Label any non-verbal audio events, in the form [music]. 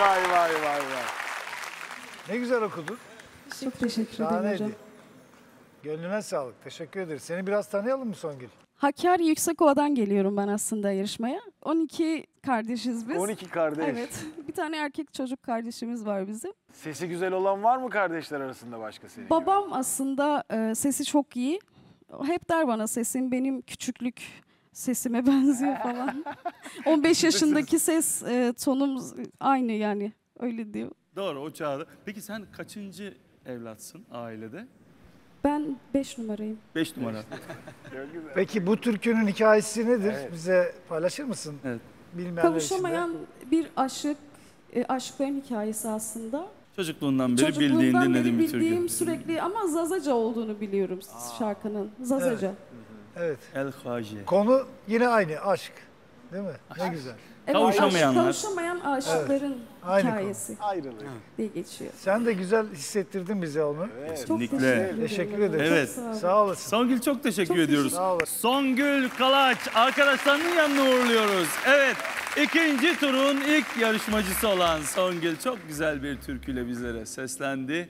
Vay vay vay vay. Ne güzel okudun. Çok teşekkür ederim hocam. Gönlüne sağlık. Teşekkür ederiz. Seni biraz tanıyalım mı Songül? Hakkari Yüksekova'dan geliyorum ben aslında yarışmaya. 12 kardeşiz biz. 12 kardeş. Evet. [laughs] Bir tane erkek çocuk kardeşimiz var bizim. Sesi güzel olan var mı kardeşler arasında başka senin gibi? Babam aslında e, sesi çok iyi. Hep der bana sesin benim küçüklük sesime [laughs] benziyor falan. [laughs] 15 yaşındaki ses e, tonum aynı yani. Öyle diyor. Doğru o çağda. Peki sen kaçıncı evlatsın ailede? Ben 5 numarayım. 5 numara. [laughs] Peki bu türkünün hikayesi nedir? Evet. Bize paylaşır mısın? Evet. Bilmeyenler. Kavuşamayan bir aşık, e, aşıkların hikayesi aslında. Çocukluğundan beri bildiğin beri dinlediğin bir türkü. bildiğim sürekli ama Zazaca olduğunu biliyorum şarkının. Zazaca. Evet. El Haji. Konu yine aynı aşk. Değil mi? Ne güzel. Evet, Kavuşamayanlar. aşk- Kavuşamayan aşıkların Aynı hikayesi Ayrılık. diye geçiyor. Sen de güzel hissettirdin bize onu. Evet. Çok Kesinlikle. teşekkür ederim. Teşekkür hocam. ederim. Evet. Çok. Sağ olasın. Songül çok teşekkür Çok ediyoruz. Sağ olasın. Songül Kalaç arkadaşlarının yanına uğurluyoruz. Evet ikinci turun ilk yarışmacısı olan Songül çok güzel bir türküyle bizlere seslendi.